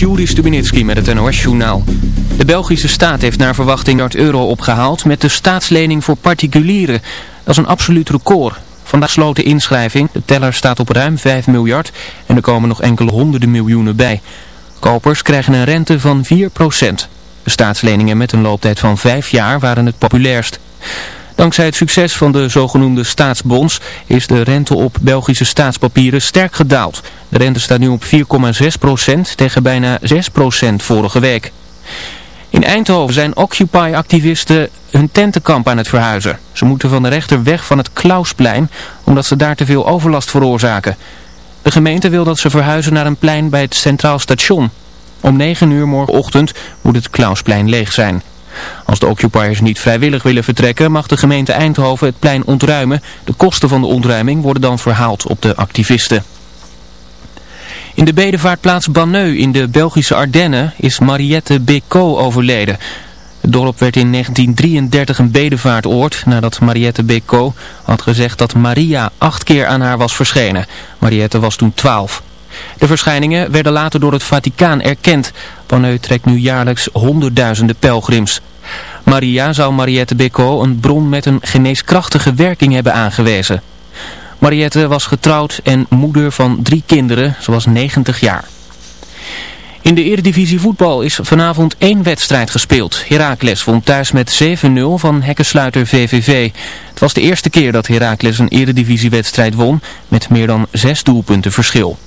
Juri Stubenitski met het NOS-journaal. De Belgische staat heeft naar verwachting miljard euro opgehaald met de staatslening voor particulieren. Dat is een absoluut record. Vandaag sloot de inschrijving. De teller staat op ruim 5 miljard en er komen nog enkele honderden miljoenen bij. Kopers krijgen een rente van 4% De staatsleningen met een looptijd van 5 jaar waren het populairst. Dankzij het succes van de zogenoemde staatsbonds is de rente op Belgische staatspapieren sterk gedaald. De rente staat nu op 4,6% tegen bijna 6% vorige week. In Eindhoven zijn Occupy-activisten hun tentenkamp aan het verhuizen. Ze moeten van de rechter weg van het Klausplein, omdat ze daar te veel overlast veroorzaken. De gemeente wil dat ze verhuizen naar een plein bij het Centraal Station. Om 9 uur morgenochtend moet het Klausplein leeg zijn. Als de occupiers niet vrijwillig willen vertrekken, mag de gemeente Eindhoven het plein ontruimen. De kosten van de ontruiming worden dan verhaald op de activisten. In de bedevaartplaats Banneux in de Belgische Ardennen is Mariette Bécaud overleden. Het dorp werd in 1933 een bedevaartoord nadat Mariette Bécaud had gezegd dat Maria acht keer aan haar was verschenen. Mariette was toen twaalf. De verschijningen werden later door het Vaticaan erkend. Banneux trekt nu jaarlijks honderdduizenden pelgrims. Maria zou Mariette Bécaud een bron met een geneeskrachtige werking hebben aangewezen. Mariette was getrouwd en moeder van drie kinderen. Ze was 90 jaar. In de Eredivisie voetbal is vanavond één wedstrijd gespeeld. Heracles won thuis met 7-0 van hekkensluiter VVV. Het was de eerste keer dat Heracles een Eredivisiewedstrijd won met meer dan zes doelpunten verschil.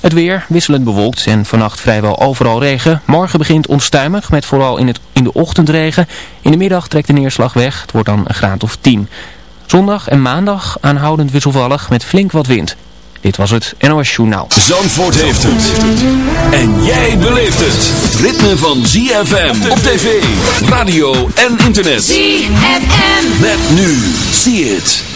Het weer wisselend bewolkt en vannacht vrijwel overal regen. Morgen begint onstuimig met vooral in, het, in de ochtend regen. In de middag trekt de neerslag weg. Het wordt dan een graad of 10. Zondag en maandag aanhoudend wisselvallig met flink wat wind. Dit was het NOS Journaal. Zandvoort heeft het. En jij beleeft het. Het ritme van ZFM op tv, radio en internet. ZFM. Met nu. See it.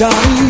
Johnny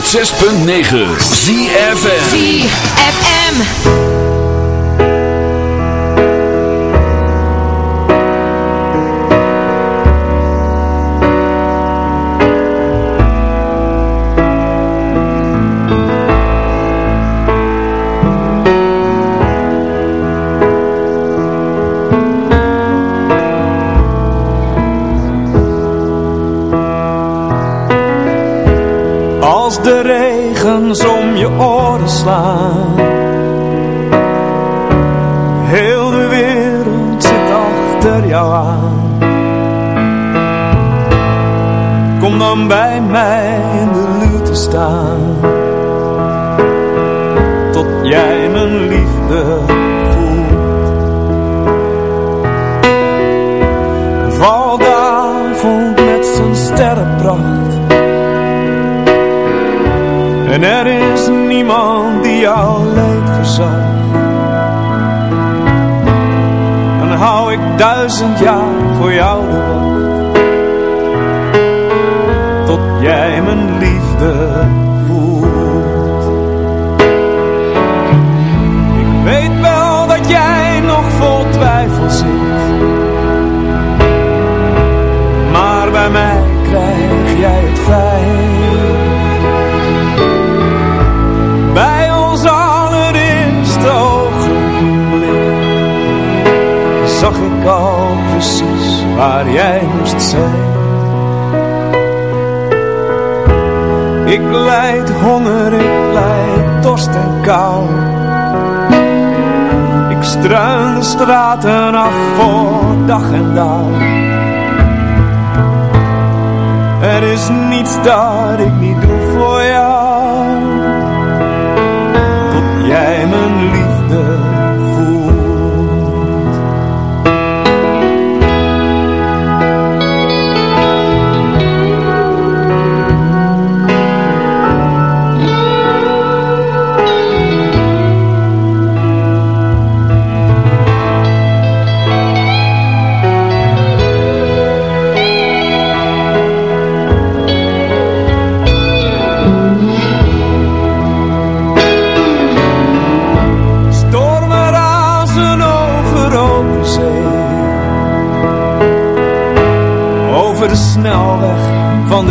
106.9 ZFM ZFM al precies waar jij moest zijn. Ik leid honger, ik leid dorst en kou. Ik struin de straten af voor dag en dauw. Er is niets dat ik niet doe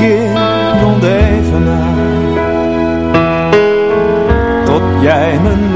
Keer rond even na. Tot jij mijn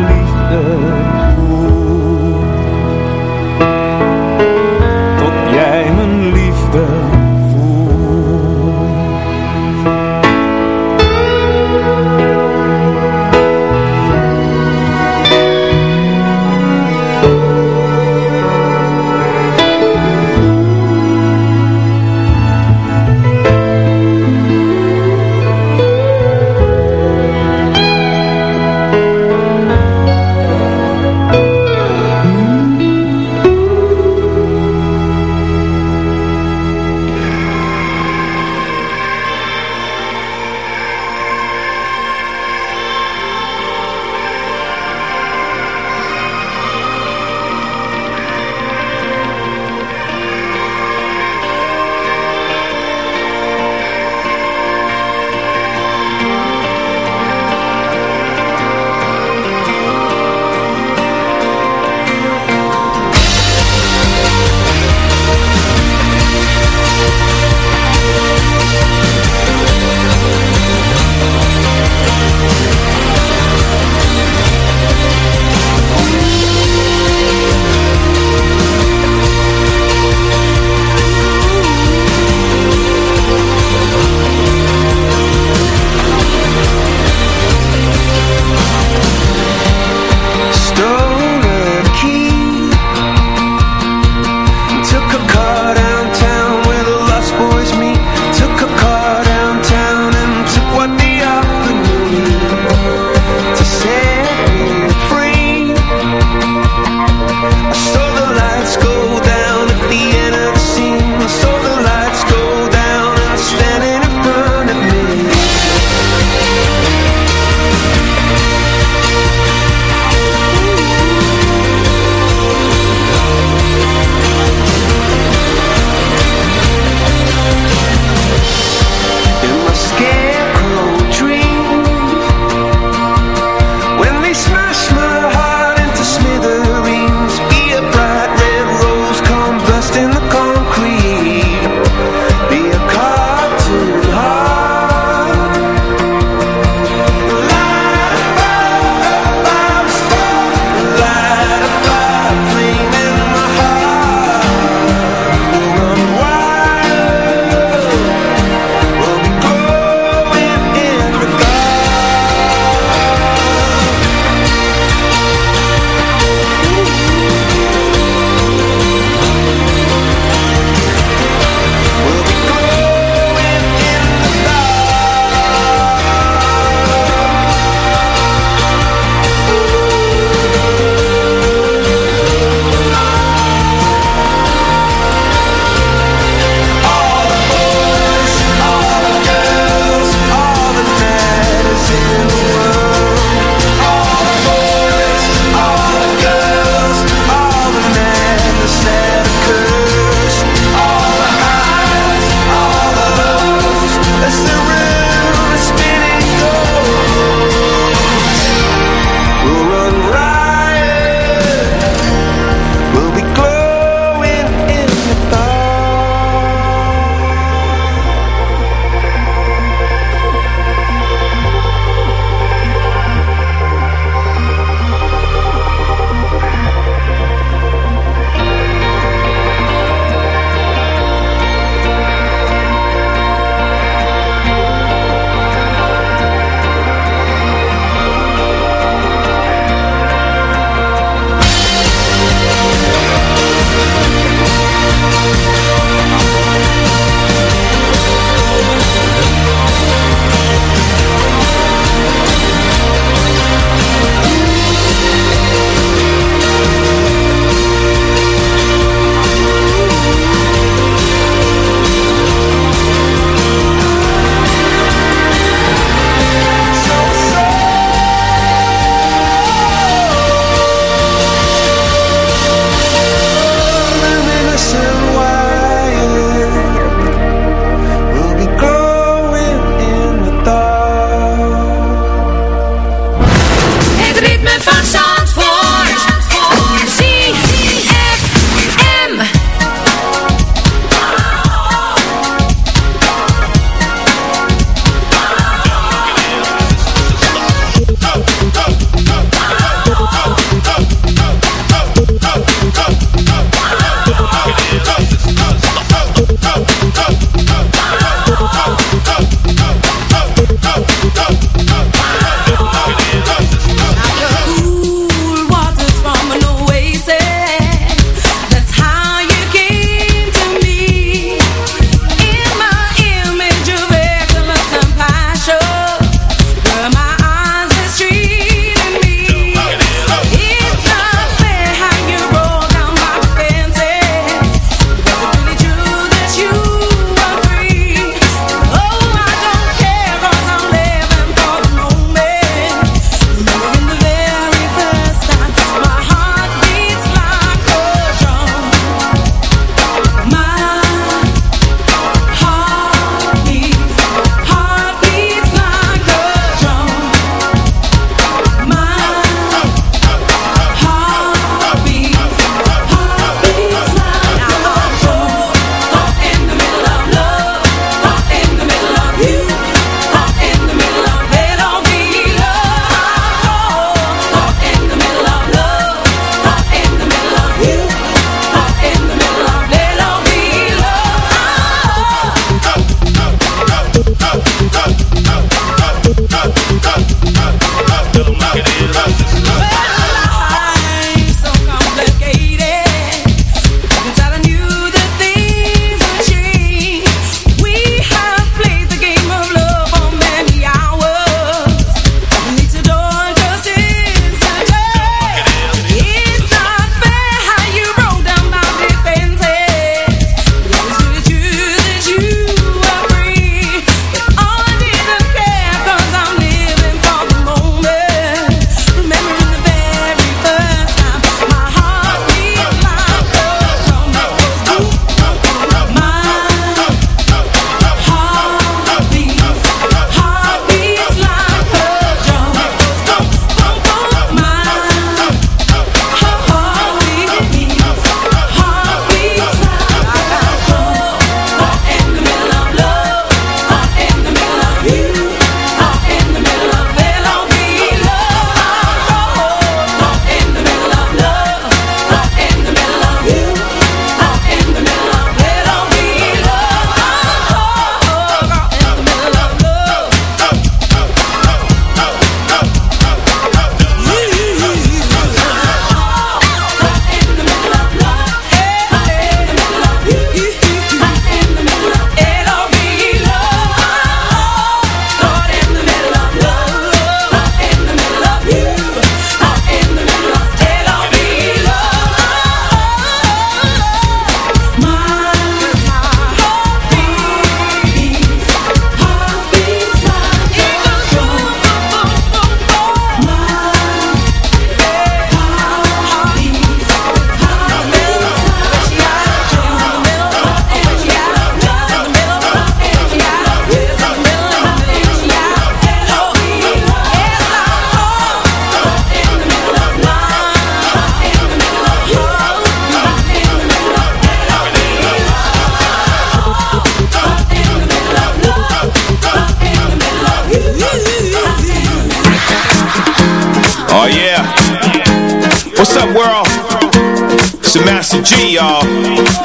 G, y'all.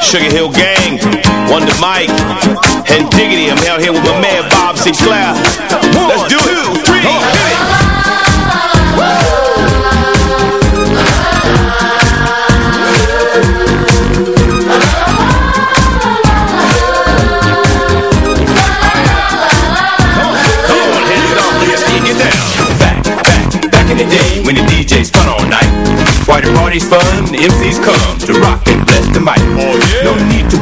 Sugar Hill Gang, Wonder Mike, and Diggity. I'm out here with my man Bob Sinclair. Let's do it. Two, three, hit it. Down Back back Back in the day when the DJ spun all night. Why the party's fun, the MCs come to rock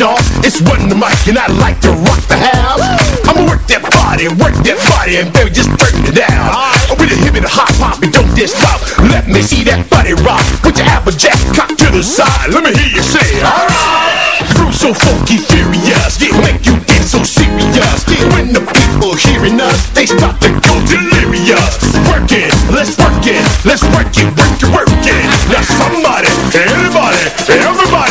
Y'all. It's Run the Mic and I like to rock the house. I'ma work that body, work that body, and baby, just turn it down. I'm with a hip and a hot pop and don't stop. Let me see that body rock. Put your applejack cock to the side. Let me hear you say, alright. Groove so funky, furious, it make you get so serious. When the people hearing us, they start to go delirious. Work it, let's work it, let's work it, work it, work it. Now somebody, anybody, everybody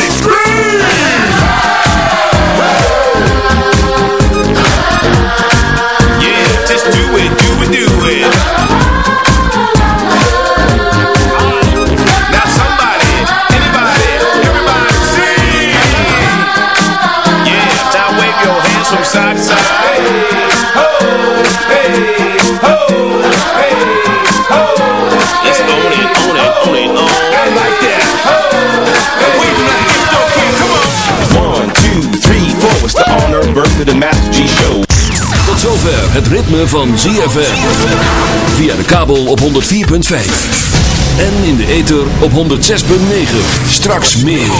the Master G Show. Tot zover het ritme van ZFM. Via de kabel op 104.5. En in de ether op 106.9. Straks meer.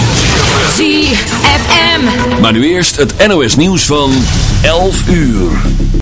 ZFM. Maar nu eerst het NOS nieuws van 11 uur.